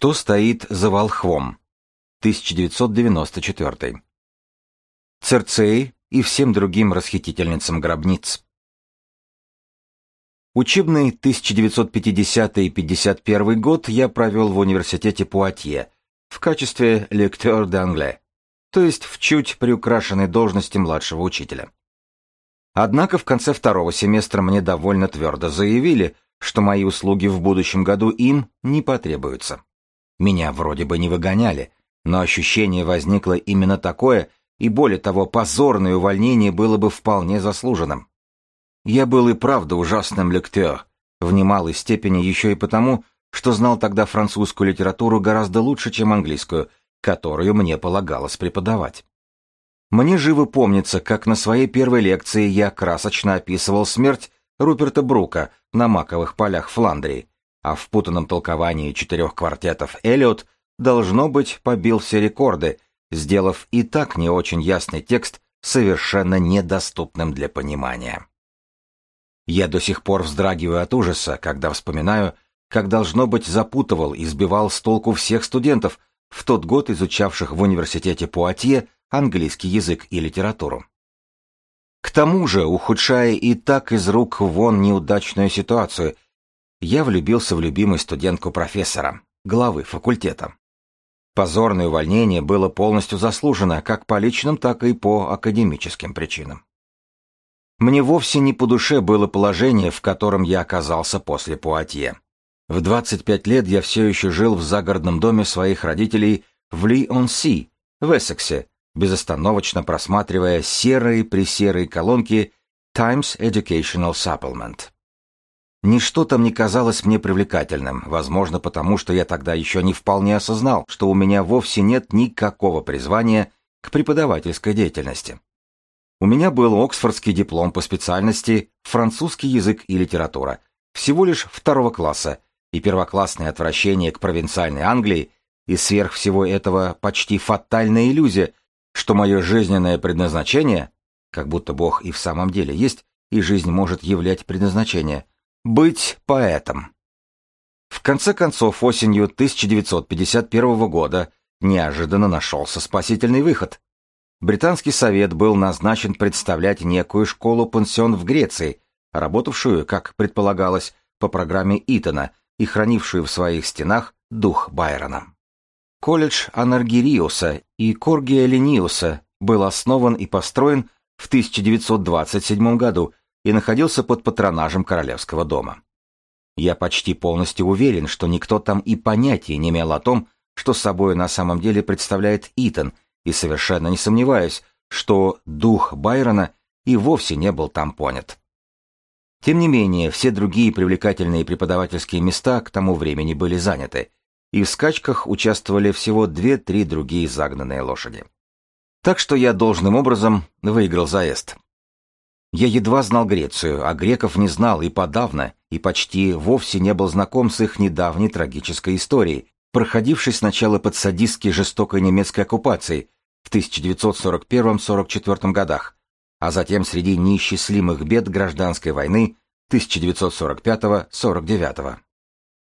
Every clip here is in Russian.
Что стоит за волхвом? 1994. Церцеи и всем другим расхитительницам гробниц. Учебный 1950-51 год я провел в университете Пуатье в качестве лектор d'anglais, то есть в чуть приукрашенной должности младшего учителя. Однако в конце второго семестра мне довольно твердо заявили, что мои услуги в будущем году им не потребуются. Меня вроде бы не выгоняли, но ощущение возникло именно такое, и более того, позорное увольнение было бы вполне заслуженным. Я был и правда ужасным лектер, в немалой степени еще и потому, что знал тогда французскую литературу гораздо лучше, чем английскую, которую мне полагалось преподавать. Мне живо помнится, как на своей первой лекции я красочно описывал смерть Руперта Брука на маковых полях Фландрии, а в путанном толковании четырех квартетов Эллиот, должно быть, побил все рекорды, сделав и так не очень ясный текст совершенно недоступным для понимания. Я до сих пор вздрагиваю от ужаса, когда вспоминаю, как должно быть запутывал и сбивал с толку всех студентов, в тот год изучавших в университете Пуатье английский язык и литературу. К тому же, ухудшая и так из рук вон неудачную ситуацию, я влюбился в любимую студентку профессора, главы факультета. Позорное увольнение было полностью заслужено как по личным, так и по академическим причинам. Мне вовсе не по душе было положение, в котором я оказался после Пуатье. В 25 лет я все еще жил в загородном доме своих родителей в Ли-он-Си, в Эссексе, безостановочно просматривая серые-пресерые колонки Times Educational Supplement. Ничто там не казалось мне привлекательным, возможно, потому что я тогда еще не вполне осознал, что у меня вовсе нет никакого призвания к преподавательской деятельности. У меня был Оксфордский диплом по специальности французский язык и литература, всего лишь второго класса, и первоклассное отвращение к провинциальной Англии, и сверх всего этого почти фатальная иллюзия, что мое жизненное предназначение, как будто Бог и в самом деле есть, и жизнь может являть предназначение, быть поэтом. В конце концов, осенью 1951 года неожиданно нашелся спасительный выход. Британский совет был назначен представлять некую школу-пансион в Греции, работавшую, как предполагалось, по программе Итона и хранившую в своих стенах дух Байрона. Колледж Анаргириуса и Коргия Лениуса был основан и построен в 1927 году и находился под патронажем Королевского дома. Я почти полностью уверен, что никто там и понятия не имел о том, что собой на самом деле представляет Итан, и совершенно не сомневаюсь, что дух Байрона и вовсе не был там понят. Тем не менее, все другие привлекательные преподавательские места к тому времени были заняты, и в скачках участвовали всего две-три другие загнанные лошади. Так что я должным образом выиграл заезд. Я едва знал Грецию, а греков не знал и подавно, и почти вовсе не был знаком с их недавней трагической историей, проходившей сначала под садистски жестокой немецкой оккупацией в 1941-44 годах, а затем среди неисчислимых бед гражданской войны 1945-49.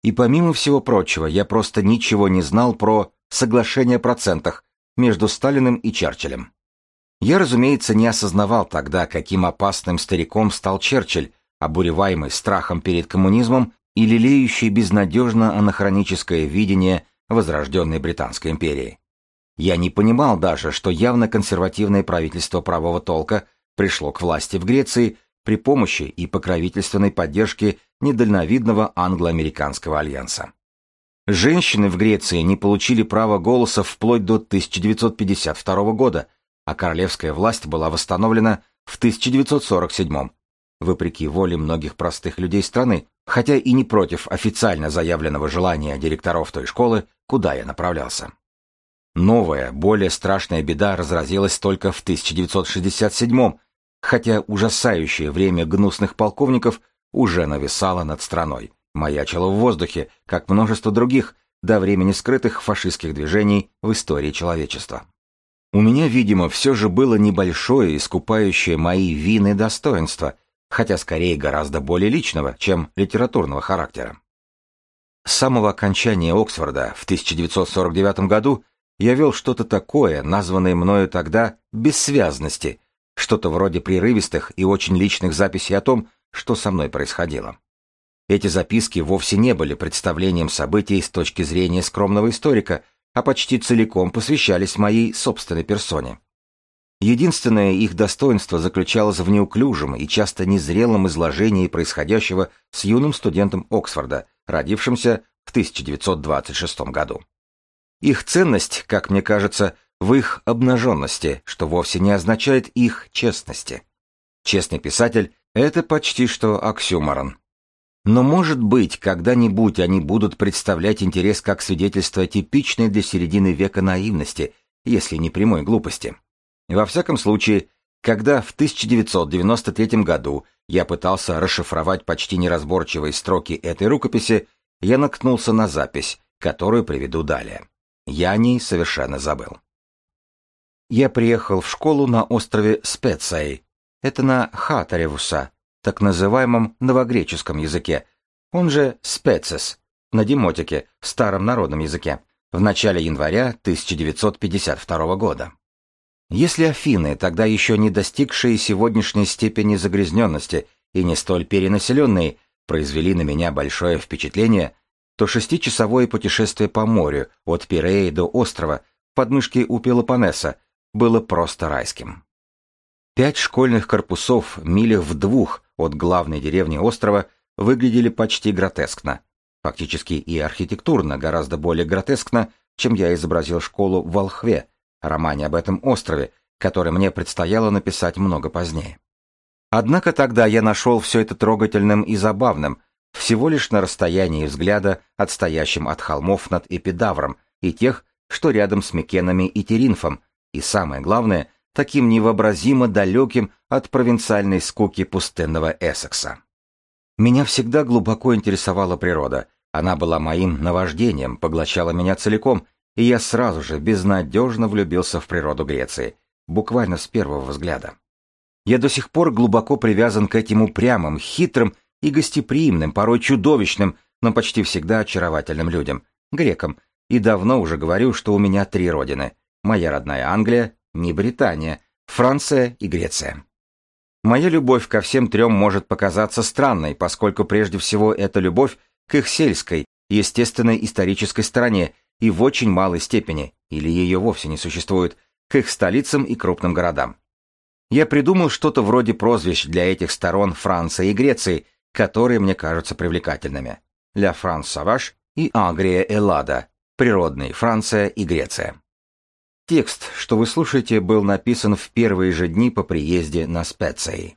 И помимо всего прочего, я просто ничего не знал про соглашение о процентах между Сталиным и Черчиллем. Я, разумеется, не осознавал тогда, каким опасным стариком стал Черчилль, обуреваемый страхом перед коммунизмом и лелеющий безнадежно анахроническое видение возрожденной Британской империи. Я не понимал даже, что явно консервативное правительство правого толка пришло к власти в Греции при помощи и покровительственной поддержке недальновидного англо-американского альянса. Женщины в Греции не получили права голоса вплоть до 1952 года, а королевская власть была восстановлена в 1947 вопреки воле многих простых людей страны, хотя и не против официально заявленного желания директоров той школы, куда я направлялся. Новая, более страшная беда разразилась только в 1967 хотя ужасающее время гнусных полковников уже нависало над страной, маячило в воздухе, как множество других, до времени скрытых фашистских движений в истории человечества. У меня, видимо, все же было небольшое, искупающее мои вины достоинства, хотя скорее гораздо более личного, чем литературного характера. С самого окончания Оксфорда в 1949 году я вел что-то такое, названное мною тогда «бессвязности», что-то вроде прерывистых и очень личных записей о том, что со мной происходило. Эти записки вовсе не были представлением событий с точки зрения скромного историка, а почти целиком посвящались моей собственной персоне. Единственное их достоинство заключалось в неуклюжем и часто незрелом изложении происходящего с юным студентом Оксфорда, родившимся в 1926 году. Их ценность, как мне кажется, в их обнаженности, что вовсе не означает их честности. Честный писатель — это почти что оксюморон. Но, может быть, когда-нибудь они будут представлять интерес как свидетельство типичной для середины века наивности, если не прямой глупости. Во всяком случае, когда в 1993 году я пытался расшифровать почти неразборчивые строки этой рукописи, я наткнулся на запись, которую приведу далее. Я о ней совершенно забыл. Я приехал в школу на острове Спецай. Это на Хатаревуса, так называемом новогреческом языке, он же Спецес, на демотике, старом народном языке, в начале января 1952 года. Если Афины, тогда еще не достигшие сегодняшней степени загрязненности и не столь перенаселенные, произвели на меня большое впечатление, то шестичасовое путешествие по морю от Пиреи до острова подмышки у Пелопоннеса было просто райским. Пять школьных корпусов милях в двух от главной деревни острова выглядели почти гротескно. Фактически и архитектурно гораздо более гротескно, чем я изобразил школу в Волхве, романе об этом острове, который мне предстояло написать много позднее. Однако тогда я нашел все это трогательным и забавным, всего лишь на расстоянии взгляда, отстоящим от холмов над Эпидавром и тех, что рядом с Микенами и Теринфом, и самое главное, таким невообразимо далеким от провинциальной скуки пустынного Эссекса. Меня всегда глубоко интересовала природа, она была моим наваждением, поглощала меня целиком, и я сразу же безнадежно влюбился в природу Греции, буквально с первого взгляда. Я до сих пор глубоко привязан к этим упрямым, хитрым и гостеприимным, порой чудовищным, но почти всегда очаровательным людям, грекам, и давно уже говорю, что у меня три родины. Моя родная Англия, не Британия, Франция и Греция. Моя любовь ко всем трем может показаться странной, поскольку прежде всего это любовь к их сельской, естественной исторической стороне и в очень малой степени, или ее вовсе не существует, к их столицам и крупным городам. Я придумал что-то вроде прозвищ для этих сторон Франции и Греции, которые мне кажутся привлекательными. Ля Франс Саваш и Агрия Эллада, природные Франция и Греция. Текст, что вы слушаете, был написан в первые же дни по приезде на Специи.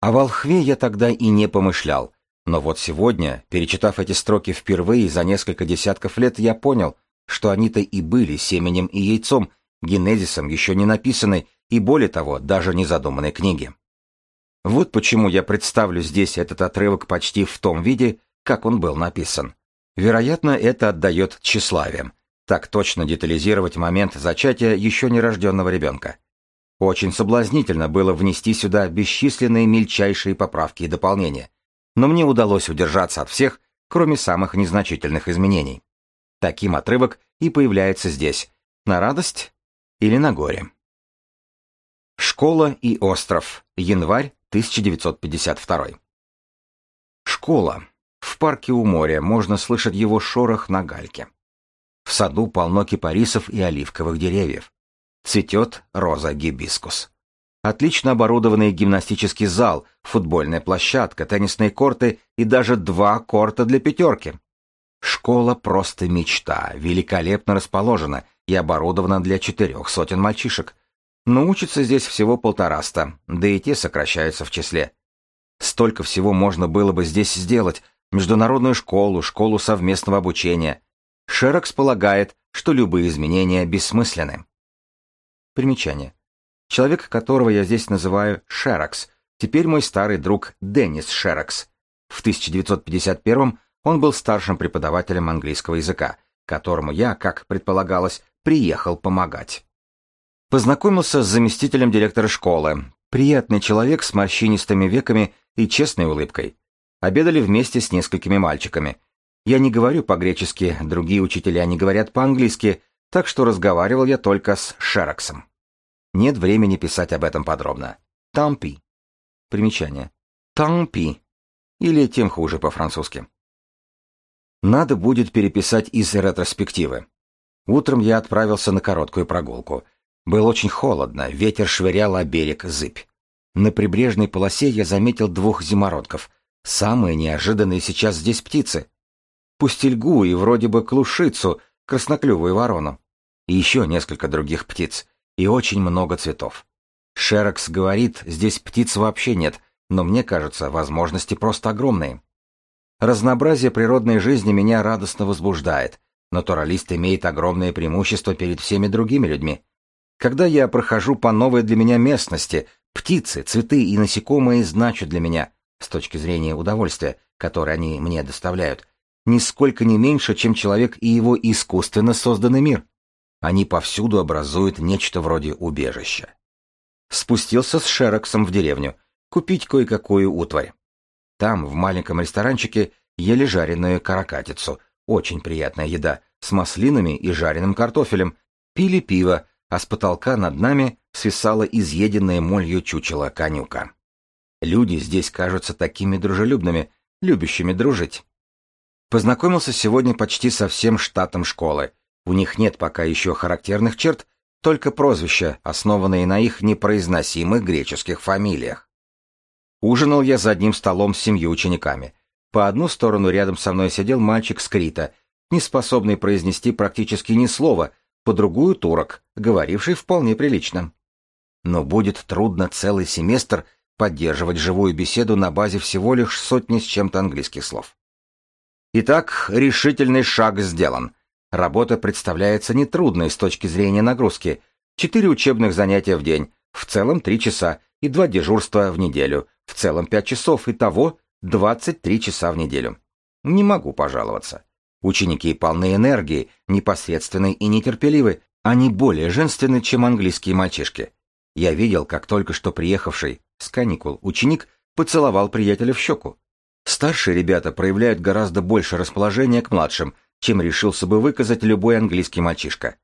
О Волхве я тогда и не помышлял, но вот сегодня, перечитав эти строки впервые за несколько десятков лет, я понял, что они-то и были семенем и яйцом, генезисом еще не написанной и, более того, даже не задуманной книги. Вот почему я представлю здесь этот отрывок почти в том виде, как он был написан. Вероятно, это отдает тщеславием. Так точно детализировать момент зачатия еще нерожденного ребенка. Очень соблазнительно было внести сюда бесчисленные мельчайшие поправки и дополнения, но мне удалось удержаться от всех, кроме самых незначительных изменений. Таким отрывок и появляется здесь, на радость или на горе. Школа и остров. Январь 1952. Школа. В парке у моря можно слышать его шорох на гальке. В саду полно кипарисов и оливковых деревьев. Цветет роза гибискус. Отлично оборудованный гимнастический зал, футбольная площадка, теннисные корты и даже два корта для пятерки. Школа просто мечта, великолепно расположена и оборудована для четырех сотен мальчишек. Но учатся здесь всего полтораста, да и те сокращаются в числе. Столько всего можно было бы здесь сделать. Международную школу, школу совместного обучения. Шерокс полагает, что любые изменения бессмысленны. Примечание. Человек, которого я здесь называю Шеракс, теперь мой старый друг Деннис Шеракс. В 1951 он был старшим преподавателем английского языка, которому я, как предполагалось, приехал помогать. Познакомился с заместителем директора школы, приятный человек с морщинистыми веками и честной улыбкой. Обедали вместе с несколькими мальчиками. Я не говорю по-гречески, другие учителя не говорят по-английски, так что разговаривал я только с Шероксом. Нет времени писать об этом подробно. Тампи. Примечание. Тампи. Или тем хуже по-французски. Надо будет переписать из ретроспективы. Утром я отправился на короткую прогулку. Было очень холодно, ветер швырял о берег зыбь. На прибрежной полосе я заметил двух зимородков. Самые неожиданные сейчас здесь птицы. Пустельгу и вроде бы клушицу, красноклювую ворону. И еще несколько других птиц. И очень много цветов. Шерокс говорит, здесь птиц вообще нет, но мне кажется, возможности просто огромные. Разнообразие природной жизни меня радостно возбуждает. Натуралист имеет огромное преимущество перед всеми другими людьми. Когда я прохожу по новой для меня местности, птицы, цветы и насекомые значат для меня, с точки зрения удовольствия, которое они мне доставляют, нисколько не меньше, чем человек и его искусственно созданный мир. Они повсюду образуют нечто вроде убежища. Спустился с Шероксом в деревню, купить кое-какую утварь. Там, в маленьком ресторанчике, ели жареную каракатицу, очень приятная еда, с маслинами и жареным картофелем, пили пиво, а с потолка над нами свисала изъеденная молью чучело конюка. Люди здесь кажутся такими дружелюбными, любящими дружить. Познакомился сегодня почти со всем штатом школы. У них нет пока еще характерных черт, только прозвища, основанные на их непроизносимых греческих фамилиях. Ужинал я за одним столом с семью учениками. По одну сторону рядом со мной сидел мальчик с Крита, не способный произнести практически ни слова, по другую турок, говоривший вполне прилично. Но будет трудно целый семестр поддерживать живую беседу на базе всего лишь сотни с чем-то английских слов. Итак, решительный шаг сделан. Работа представляется нетрудной с точки зрения нагрузки. Четыре учебных занятия в день, в целом три часа, и два дежурства в неделю, в целом пять часов, и того 23 часа в неделю. Не могу пожаловаться. Ученики полны энергии, непосредственны и нетерпеливы, они более женственны, чем английские мальчишки. Я видел, как только что приехавший с каникул ученик поцеловал приятеля в щеку. Старшие ребята проявляют гораздо больше расположения к младшим, чем решился бы выказать любой английский мальчишка.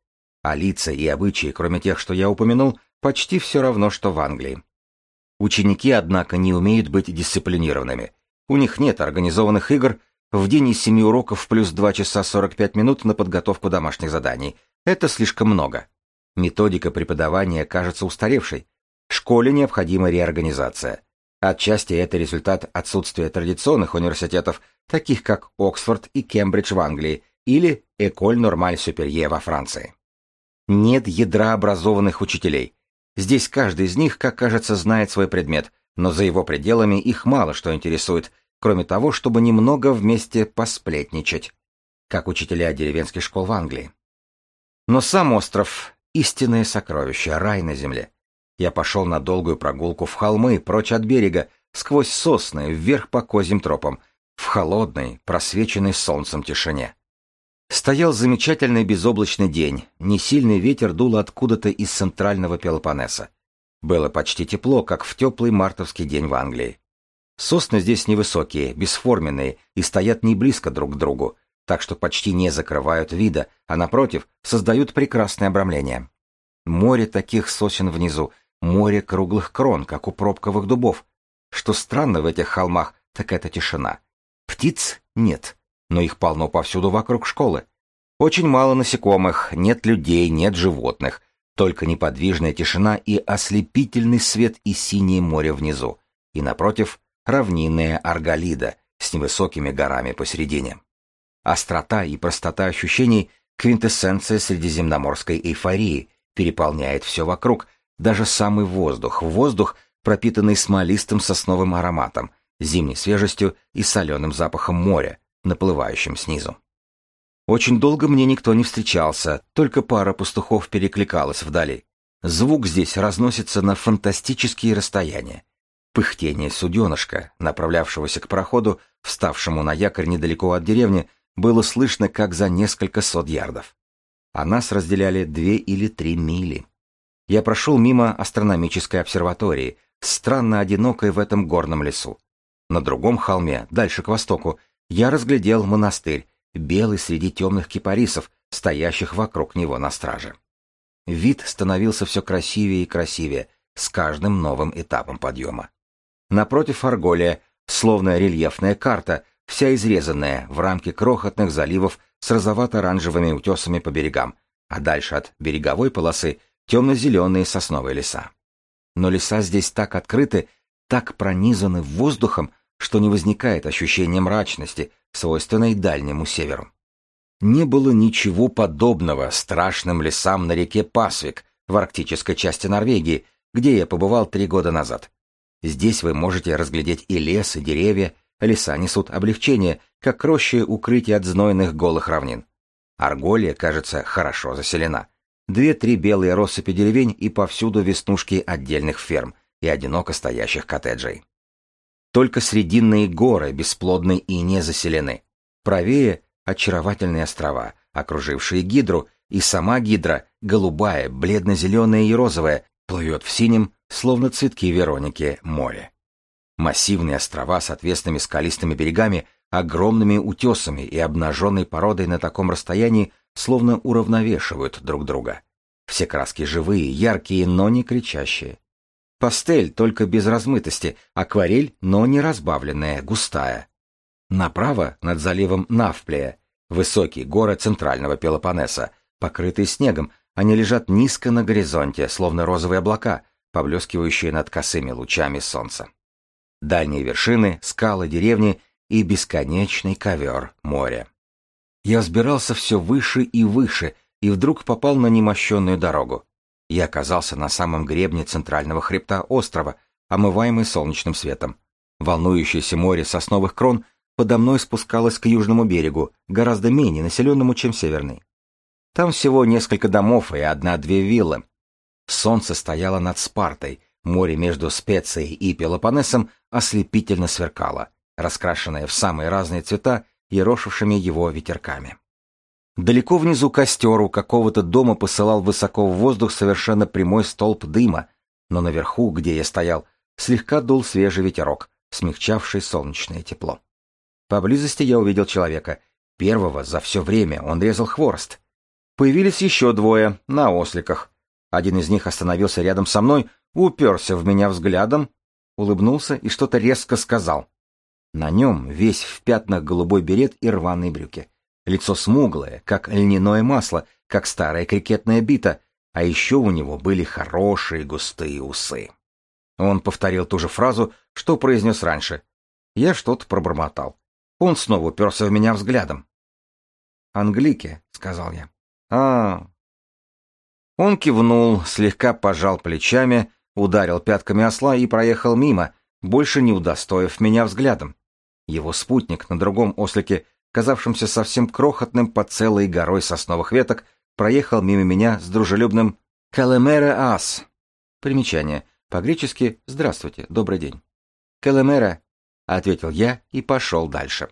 А лица и обычаи, кроме тех, что я упомянул, почти все равно, что в Англии. Ученики, однако, не умеют быть дисциплинированными. У них нет организованных игр, в день из семи уроков плюс 2 часа 45 минут на подготовку домашних заданий. Это слишком много. Методика преподавания кажется устаревшей. Школе необходима реорганизация. Отчасти это результат отсутствия традиционных университетов, таких как Оксфорд и Кембридж в Англии или Эколь Нормаль Суперье во Франции. Нет ядра образованных учителей. Здесь каждый из них, как кажется, знает свой предмет, но за его пределами их мало что интересует, кроме того, чтобы немного вместе посплетничать, как учителя деревенских школ в Англии. Но сам остров — истинное сокровище, рай на земле. Я пошел на долгую прогулку в холмы, прочь от берега, сквозь сосны, вверх по козьим тропам, в холодной, просвеченной солнцем тишине. Стоял замечательный безоблачный день, несильный ветер дул откуда-то из центрального Пелопоннеса. Было почти тепло, как в теплый мартовский день в Англии. Сосны здесь невысокие, бесформенные и стоят не близко друг к другу, так что почти не закрывают вида, а напротив, создают прекрасное обрамление. Море таких сосен внизу, море круглых крон, как у пробковых дубов. Что странно в этих холмах, так это тишина. Птиц нет, но их полно повсюду вокруг школы. Очень мало насекомых, нет людей, нет животных, только неподвижная тишина и ослепительный свет и синее море внизу, и напротив равнинная Арголида с невысокими горами посередине. Острота и простота ощущений — квинтэссенция средиземноморской эйфории, переполняет все вокруг, даже самый воздух, воздух, пропитанный смолистым сосновым ароматом, зимней свежестью и соленым запахом моря, наплывающим снизу. Очень долго мне никто не встречался, только пара пастухов перекликалась вдали. Звук здесь разносится на фантастические расстояния. Пыхтение суденышка, направлявшегося к проходу, вставшему на якорь недалеко от деревни, было слышно как за несколько сот ярдов. А нас разделяли две или три мили. Я прошел мимо астрономической обсерватории, странно одинокой в этом горном лесу. На другом холме, дальше к востоку, я разглядел монастырь, белый среди темных кипарисов, стоящих вокруг него на страже. Вид становился все красивее и красивее с каждым новым этапом подъема. Напротив Арголия, словно рельефная карта, вся изрезанная в рамке крохотных заливов с розовато-оранжевыми утесами по берегам, а дальше от береговой полосы темно-зеленые сосновые леса. Но леса здесь так открыты, так пронизаны воздухом, что не возникает ощущения мрачности, свойственной дальнему северу. Не было ничего подобного страшным лесам на реке Пасвик в арктической части Норвегии, где я побывал три года назад. Здесь вы можете разглядеть и лес, и деревья, леса несут облегчение, как рощи укрытие от знойных голых равнин. Арголия, кажется, хорошо заселена. Две-три белые россыпи деревень и повсюду веснушки отдельных ферм и одиноко стоящих коттеджей. Только срединные горы бесплодны и не заселены. Правее — очаровательные острова, окружившие гидру, и сама гидра, голубая, бледно-зеленая и розовая, плывет в синем, словно цветки Вероники, море. Массивные острова с отвесными скалистыми берегами, огромными утесами и обнаженной породой на таком расстоянии словно уравновешивают друг друга. Все краски живые, яркие, но не кричащие. Пастель, только без размытости, акварель, но не разбавленная, густая. Направо, над заливом Навплея, высокие горы центрального Пелопоннеса, покрытые снегом, они лежат низко на горизонте, словно розовые облака, поблескивающие над косыми лучами солнца. Дальние вершины, скалы, деревни и бесконечный ковер моря. Я взбирался все выше и выше, и вдруг попал на немощенную дорогу. Я оказался на самом гребне центрального хребта острова, омываемый солнечным светом. Волнующееся море сосновых крон подо мной спускалось к южному берегу, гораздо менее населенному, чем северный. Там всего несколько домов и одна-две виллы. Солнце стояло над Спартой, море между Специей и Пелопоннесом ослепительно сверкало, раскрашенное в самые разные цвета ерошившими его ветерками. Далеко внизу костер у какого-то дома посылал высоко в воздух совершенно прямой столб дыма, но наверху, где я стоял, слегка дул свежий ветерок, смягчавший солнечное тепло. Поблизости я увидел человека. Первого за все время он резал хворост. Появились еще двое, на осликах. Один из них остановился рядом со мной, уперся в меня взглядом, улыбнулся и что-то резко сказал. На нем весь в пятнах голубой берет и рваные брюки. Лицо смуглое, как льняное масло, как старая крикетная бита, а еще у него были хорошие густые усы. Он повторил ту же фразу, что произнес раньше. Я что-то пробормотал. Он снова уперся в меня взглядом. «Англики», — сказал я. а Он кивнул, слегка пожал плечами, ударил пятками осла и проехал мимо, больше не удостоив меня взглядом. Его спутник на другом ослике казавшимся совсем крохотным под целой горой сосновых веток, проехал мимо меня с дружелюбным «Калемера ас». Примечание. По-гречески «Здравствуйте, добрый день». «Калемера», — ответил я и пошел дальше.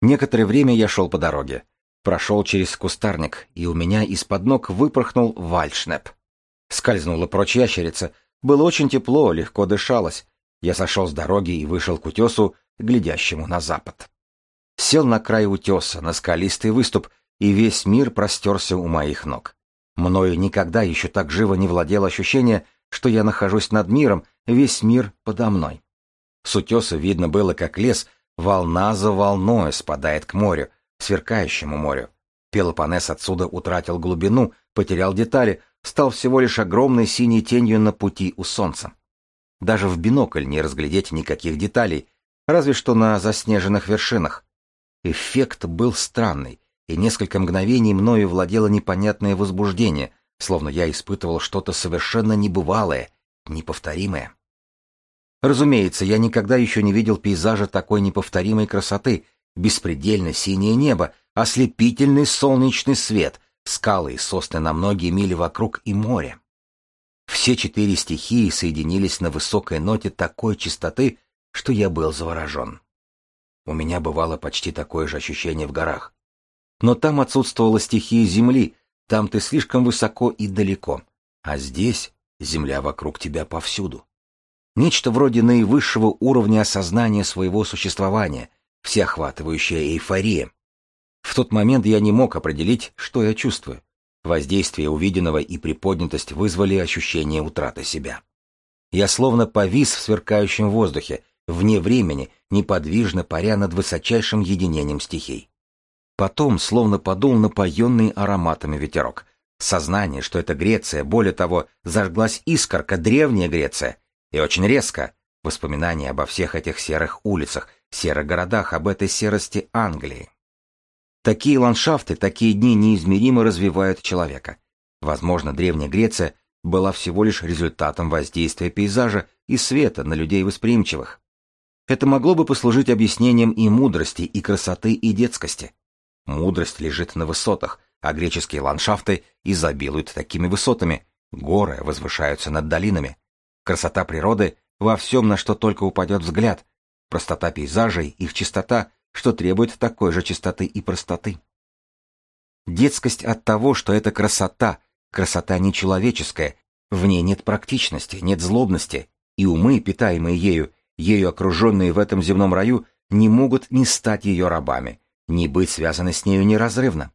Некоторое время я шел по дороге. Прошел через кустарник, и у меня из-под ног выпорхнул вальшнеп. Скользнула прочь ящерица. Было очень тепло, легко дышалось. Я сошел с дороги и вышел к утесу, глядящему на запад сел на край утеса, на скалистый выступ, и весь мир простерся у моих ног. Мною никогда еще так живо не владело ощущение, что я нахожусь над миром, весь мир подо мной. С утеса видно было, как лес волна за волной спадает к морю, сверкающему морю. Пелопонес отсюда утратил глубину, потерял детали, стал всего лишь огромной синей тенью на пути у солнца. Даже в бинокль не разглядеть никаких деталей, разве что на заснеженных вершинах. Эффект был странный, и несколько мгновений мною владело непонятное возбуждение, словно я испытывал что-то совершенно небывалое, неповторимое. Разумеется, я никогда еще не видел пейзажа такой неповторимой красоты, беспредельно синее небо, ослепительный солнечный свет, скалы и сосны на многие мили вокруг и море. Все четыре стихии соединились на высокой ноте такой чистоты, что я был заворожен. У меня бывало почти такое же ощущение в горах. Но там отсутствовала стихия земли, там ты слишком высоко и далеко. А здесь земля вокруг тебя повсюду. Нечто вроде наивысшего уровня осознания своего существования, всеохватывающая эйфория. В тот момент я не мог определить, что я чувствую. Воздействие увиденного и приподнятость вызвали ощущение утраты себя. Я словно повис в сверкающем воздухе, вне времени, неподвижно паря над высочайшим единением стихий. Потом словно подул напоенный ароматами ветерок. Сознание, что это Греция, более того, зажглась искорка, древняя Греция. И очень резко. Воспоминания обо всех этих серых улицах, серых городах, об этой серости Англии. Такие ландшафты, такие дни неизмеримо развивают человека. Возможно, Древняя Греция была всего лишь результатом воздействия пейзажа и света на людей восприимчивых. Это могло бы послужить объяснением и мудрости, и красоты, и детскости. Мудрость лежит на высотах, а греческие ландшафты изобилуют такими высотами, горы возвышаются над долинами. Красота природы во всем, на что только упадет взгляд, простота пейзажей, их чистота что требует такой же чистоты и простоты. Детскость от того, что это красота, красота нечеловеческая, в ней нет практичности, нет злобности, и умы, питаемые ею, ею окруженные в этом земном раю, не могут не стать ее рабами, не быть связаны с нею неразрывно.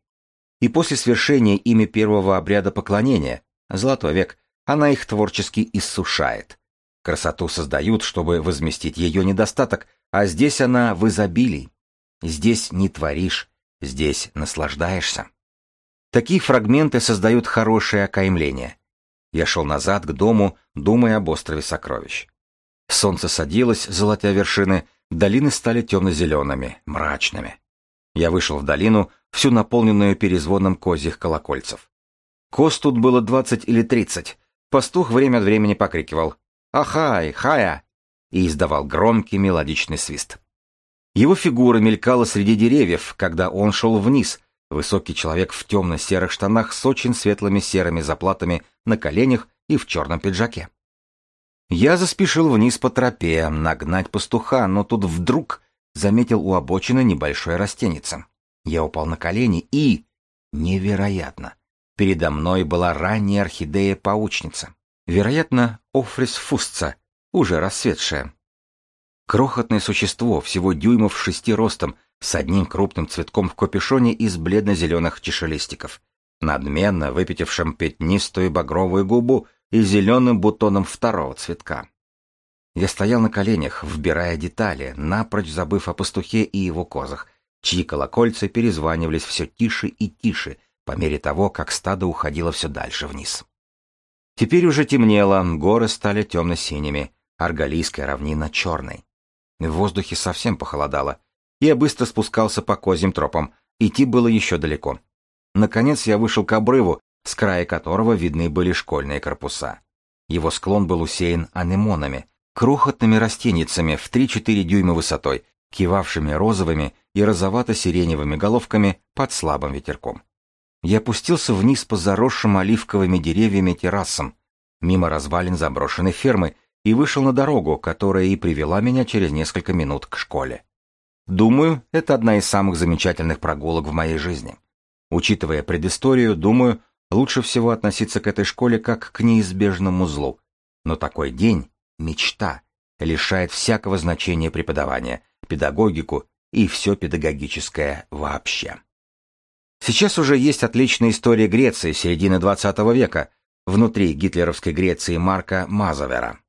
И после свершения ими первого обряда поклонения, золотой век, она их творчески иссушает. Красоту создают, чтобы возместить ее недостаток, а здесь она в изобилии. Здесь не творишь, здесь наслаждаешься. Такие фрагменты создают хорошее окаймление. Я шел назад к дому, думая об острове сокровищ. Солнце садилось, золотя вершины, долины стали темно-зелеными, мрачными. Я вышел в долину, всю наполненную перезвоном козьих колокольцев. Коз тут было двадцать или тридцать. Пастух время от времени покрикивал «Ахай, хая!» и издавал громкий мелодичный свист. Его фигура мелькала среди деревьев, когда он шел вниз, высокий человек в темно-серых штанах с очень светлыми серыми заплатами на коленях и в черном пиджаке. Я заспешил вниз по тропе, нагнать пастуха, но тут вдруг заметил у обочины небольшое растенице. Я упал на колени и... Невероятно! Передо мной была ранняя орхидея-паучница. Вероятно, офрис фусца, уже расцветшая. Крохотное существо, всего дюймов шести ростом, с одним крупным цветком в капюшоне из бледно-зеленых чешелистиков, надменно выпятившим пятнистую багровую губу и зеленым бутоном второго цветка. Я стоял на коленях, вбирая детали, напрочь забыв о пастухе и его козах, чьи колокольцы перезванивались все тише и тише, по мере того, как стадо уходило все дальше вниз. Теперь уже темнело, горы стали темно-синими, аргалийская равнина черной. В воздухе совсем похолодало. Я быстро спускался по козьим тропам. Идти было еще далеко. Наконец я вышел к обрыву, с края которого видны были школьные корпуса. Его склон был усеян анемонами, крохотными растенницами в 3-4 дюйма высотой, кивавшими розовыми и розовато-сиреневыми головками под слабым ветерком. Я опустился вниз по заросшим оливковыми деревьями террасам, мимо развалин заброшенной фермы и вышел на дорогу, которая и привела меня через несколько минут к школе. Думаю, это одна из самых замечательных прогулок в моей жизни. Учитывая предысторию, думаю, лучше всего относиться к этой школе как к неизбежному злу. Но такой день — мечта, лишает всякого значения преподавания, педагогику и все педагогическое вообще. Сейчас уже есть отличная история Греции середины XX века внутри гитлеровской Греции Марка Мазовера.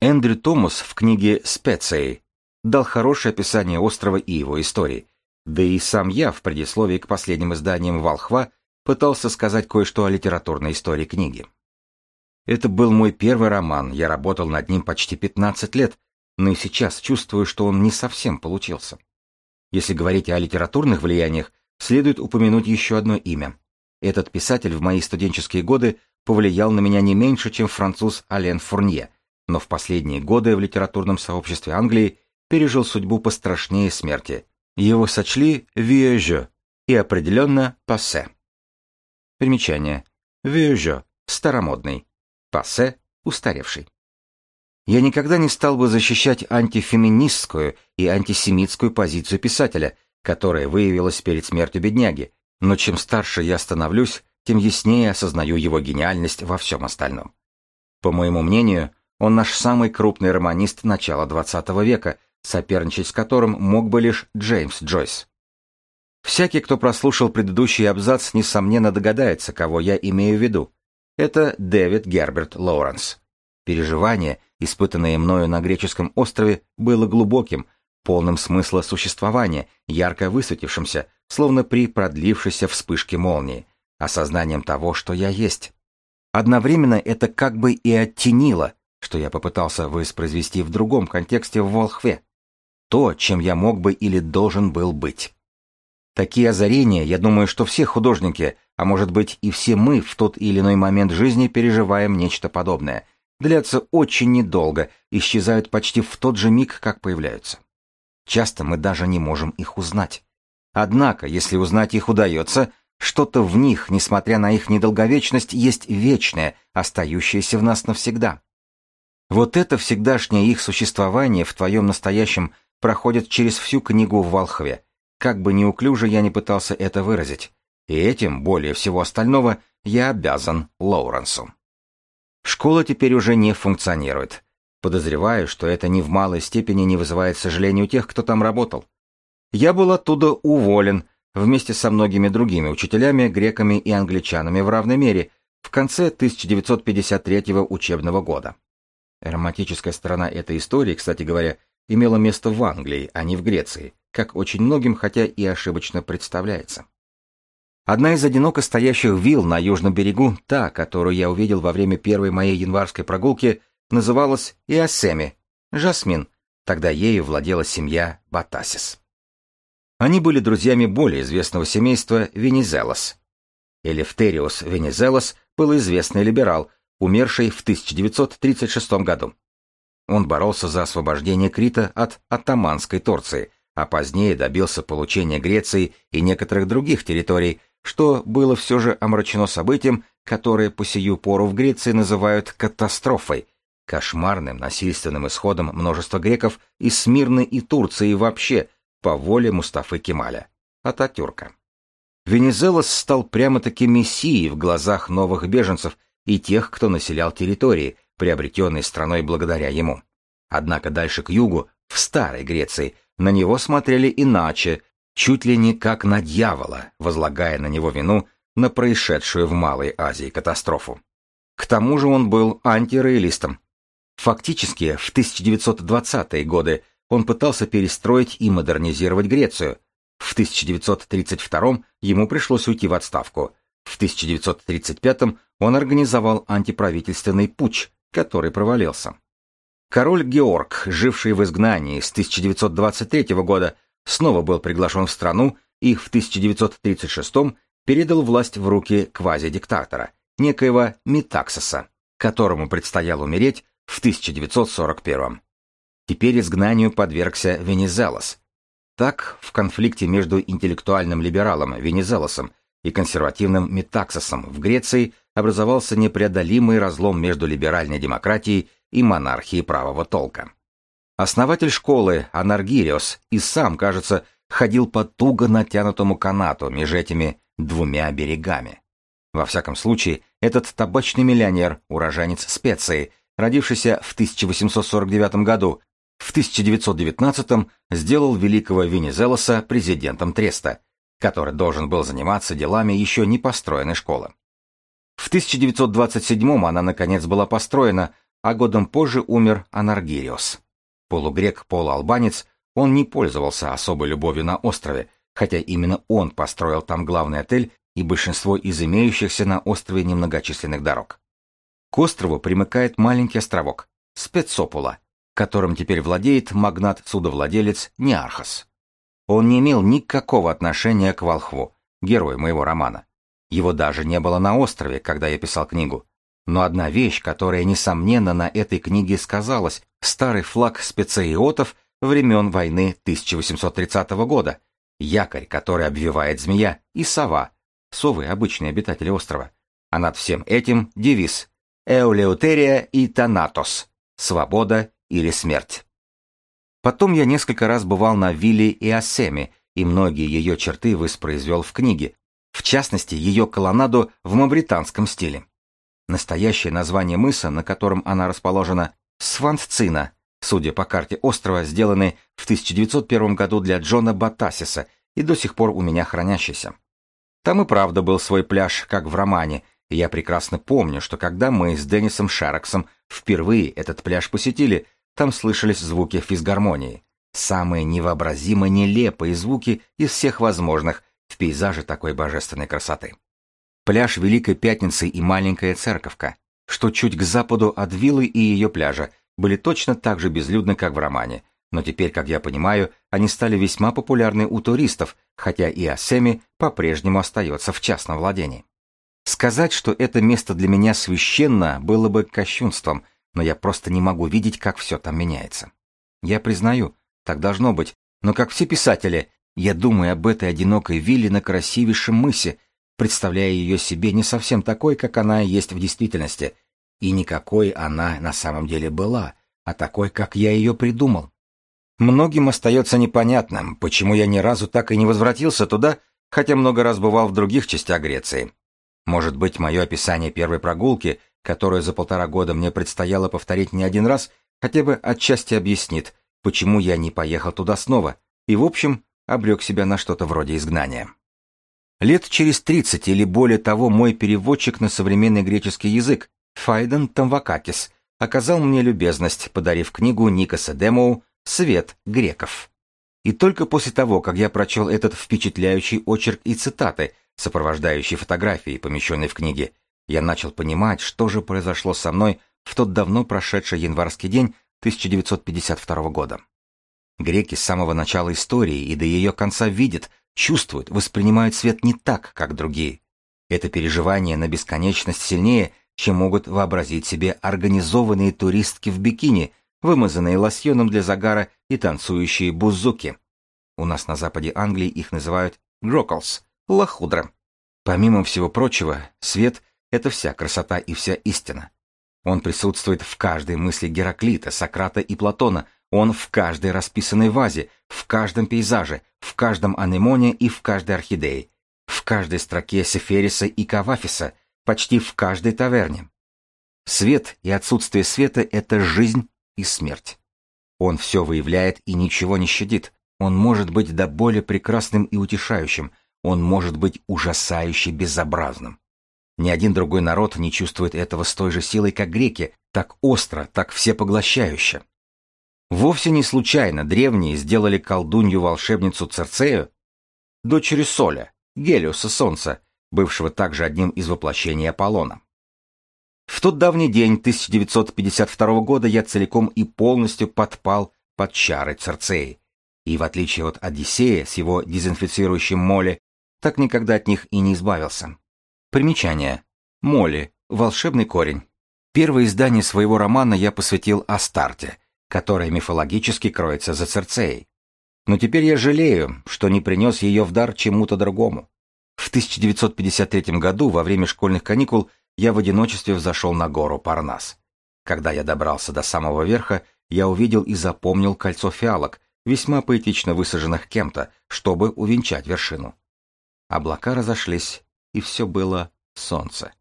Эндрю Томас в книге «Специи» дал хорошее описание острова и его истории, да и сам я в предисловии к последним изданиям «Волхва» пытался сказать кое-что о литературной истории книги. Это был мой первый роман, я работал над ним почти 15 лет, но и сейчас чувствую, что он не совсем получился. Если говорить о литературных влияниях, следует упомянуть еще одно имя. Этот писатель в мои студенческие годы повлиял на меня не меньше, чем француз Ален Фурнье, но в последние годы в литературном сообществе Англии пережил судьбу пострашнее смерти. Его сочли «vieux» и определенно «passé». Примечание. «Vieux» — старомодный, «passé» — устаревший. Я никогда не стал бы защищать антифеминистскую и антисемитскую позицию писателя, которая выявилась перед смертью бедняги, но чем старше я становлюсь, тем яснее осознаю его гениальность во всем остальном. По моему мнению, он наш самый крупный романист начала XX века, соперничать с которым мог бы лишь Джеймс Джойс. Всякий, кто прослушал предыдущий абзац, несомненно догадается, кого я имею в виду. Это Дэвид Герберт Лоуренс. Переживание, испытанное мною на греческом острове, было глубоким, полным смысла существования, ярко высветившимся, словно при продлившейся вспышке молнии, осознанием того, что я есть. Одновременно это как бы и оттенило, что я попытался воспроизвести в другом контексте в Волхве. То, чем я мог бы или должен был быть. Такие озарения, я думаю, что все художники, а может быть и все мы в тот или иной момент жизни переживаем нечто подобное, длятся очень недолго, исчезают почти в тот же миг, как появляются. Часто мы даже не можем их узнать. Однако, если узнать их удается, что-то в них, несмотря на их недолговечность, есть вечное, остающееся в нас навсегда. Вот это всегдашнее их существование в твоем настоящем проходит через всю книгу в Волхве, как бы неуклюже я не пытался это выразить. И этим, более всего остального, я обязан Лоуренсу. Школа теперь уже не функционирует. Подозреваю, что это ни в малой степени не вызывает сожаления у тех, кто там работал. Я был оттуда уволен, вместе со многими другими учителями, греками и англичанами в равной мере, в конце 1953 учебного года. Романтическая сторона этой истории, кстати говоря, имела место в Англии, а не в Греции, как очень многим, хотя и ошибочно представляется. Одна из одиноко стоящих вилл на южном берегу, та, которую я увидел во время первой моей январской прогулки, называлась Иосеми, Жасмин, тогда ею владела семья Батасис. Они были друзьями более известного семейства Венизелос. Элефтериус Венизелос был известный либерал, умерший в 1936 году. Он боролся за освобождение Крита от оттаманской Торции, а позднее добился получения Греции и некоторых других территорий, что было все же омрачено событием, которое по сию пору в Греции называют катастрофой, кошмарным насильственным исходом множества греков из Смирны и Турции вообще по воле Мустафы Кемаля, Ататюрка. Венезелос стал прямо-таки мессией в глазах новых беженцев и тех, кто населял территории, приобретенные страной благодаря ему. Однако дальше к югу, в Старой Греции, на него смотрели иначе, чуть ли не как на дьявола, возлагая на него вину на происшедшую в Малой Азии катастрофу. К тому же он был антироялистом. Фактически, в 1920-е годы он пытался перестроить и модернизировать Грецию. В 1932 ему пришлось уйти в отставку. В 1935 он организовал антиправительственный путч, который провалился. Король Георг, живший в изгнании с 1923 года, снова был приглашен в страну и в 1936 передал власть в руки квазидиктатора, некоего Митаксоса, которому предстояло умереть в 1941. Теперь изгнанию подвергся Венезелос. Так, в конфликте между интеллектуальным либералом Венезелосом и консервативным Митаксосом в Греции образовался непреодолимый разлом между либеральной демократией и монархии правого толка. Основатель школы Анаргириос и сам, кажется, ходил по туго натянутому канату между этими двумя берегами. Во всяком случае, этот табачный миллионер, уроженец Специи, родившийся в 1849 году, в 1919 сделал великого Венезелоса президентом Треста, который должен был заниматься делами еще не построенной школы. В 1927 она наконец была построена, а годом позже умер Анаргириос. Полугрек-полуалбанец, он не пользовался особой любовью на острове, хотя именно он построил там главный отель и большинство из имеющихся на острове немногочисленных дорог. К острову примыкает маленький островок – Спецопула, которым теперь владеет магнат-судовладелец Неархос. Он не имел никакого отношения к Волхву, герою моего романа. Его даже не было на острове, когда я писал книгу. Но одна вещь, которая, несомненно, на этой книге сказалась, старый флаг спецеиотов времен войны 1830 года, якорь, который обвивает змея, и сова, совы — обычные обитатели острова. А над всем этим девиз «Эулеутерия и Танатос» — «Свобода или смерть». Потом я несколько раз бывал на вилле Иосеми, и многие ее черты воспроизвел в книге, в частности, ее колоннаду в мавританском стиле. Настоящее название мыса, на котором она расположена, Свантцина, судя по карте острова, сделанной в 1901 году для Джона Батасиса и до сих пор у меня хранящийся. Там и правда был свой пляж, как в романе, и я прекрасно помню, что когда мы с Деннисом Шараксом впервые этот пляж посетили, там слышались звуки физгармонии. Самые невообразимо нелепые звуки из всех возможных в пейзаже такой божественной красоты. Пляж Великой Пятницы и маленькая церковка, что чуть к западу от виллы и ее пляжа, были точно так же безлюдны, как в романе, но теперь, как я понимаю, они стали весьма популярны у туристов, хотя и Асеми по-прежнему остается в частном владении. Сказать, что это место для меня священно, было бы кощунством, но я просто не могу видеть, как все там меняется. Я признаю, так должно быть, но как все писатели, я думаю об этой одинокой вилле на красивейшем мысе, представляя ее себе не совсем такой, как она есть в действительности, и никакой она на самом деле была, а такой, как я ее придумал. Многим остается непонятным, почему я ни разу так и не возвратился туда, хотя много раз бывал в других частях Греции. Может быть, мое описание первой прогулки, которую за полтора года мне предстояло повторить не один раз, хотя бы отчасти объяснит, почему я не поехал туда снова, и, в общем, обрек себя на что-то вроде изгнания. Лет через тридцать или более того мой переводчик на современный греческий язык, Файден Тамвакакис, оказал мне любезность, подарив книгу Никаса Демоу «Свет греков». И только после того, как я прочел этот впечатляющий очерк и цитаты, сопровождающие фотографии, помещенные в книге, я начал понимать, что же произошло со мной в тот давно прошедший январский день 1952 года. Греки с самого начала истории и до ее конца видят, чувствуют, воспринимают свет не так, как другие. Это переживание на бесконечность сильнее, чем могут вообразить себе организованные туристки в бикини, вымазанные лосьоном для загара и танцующие бузуки. У нас на западе Англии их называют гроколс, лохудра. Помимо всего прочего, свет — это вся красота и вся истина. Он присутствует в каждой мысли Гераклита, Сократа и Платона, он в каждой расписанной вазе, в каждом пейзаже, в каждом анемоне и в каждой орхидее, в каждой строке Сефериса и Кавафиса, почти в каждой таверне. Свет и отсутствие света — это жизнь и смерть. Он все выявляет и ничего не щадит. Он может быть до более прекрасным и утешающим, он может быть ужасающе безобразным. Ни один другой народ не чувствует этого с той же силой, как греки, так остро, так всепоглощающе. Вовсе не случайно древние сделали колдунью-волшебницу Церцею дочерью Соля, Гелиуса Солнца, бывшего также одним из воплощений Аполлона. В тот давний день 1952 года я целиком и полностью подпал под чары Церцеи, и в отличие от Одиссея с его дезинфицирующим моли, так никогда от них и не избавился. Примечание. Моли. Волшебный корень. Первое издание своего романа я посвятил Астарте, которая мифологически кроется за Церцеей. Но теперь я жалею, что не принес ее в дар чему-то другому. В 1953 году, во время школьных каникул, я в одиночестве взошел на гору Парнас. Когда я добрался до самого верха, я увидел и запомнил кольцо фиалок, весьма поэтично высаженных кем-то, чтобы увенчать вершину. Облака разошлись, и все было солнце.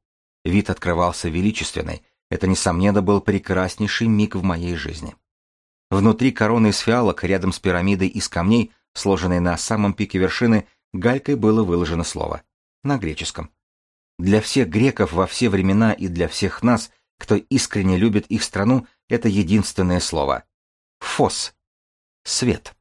Вид открывался величественный, это, несомненно, был прекраснейший миг в моей жизни. Внутри короны из фиалок, рядом с пирамидой из камней, сложенной на самом пике вершины, галькой было выложено слово. На греческом. Для всех греков во все времена и для всех нас, кто искренне любит их страну, это единственное слово. Фос. Свет.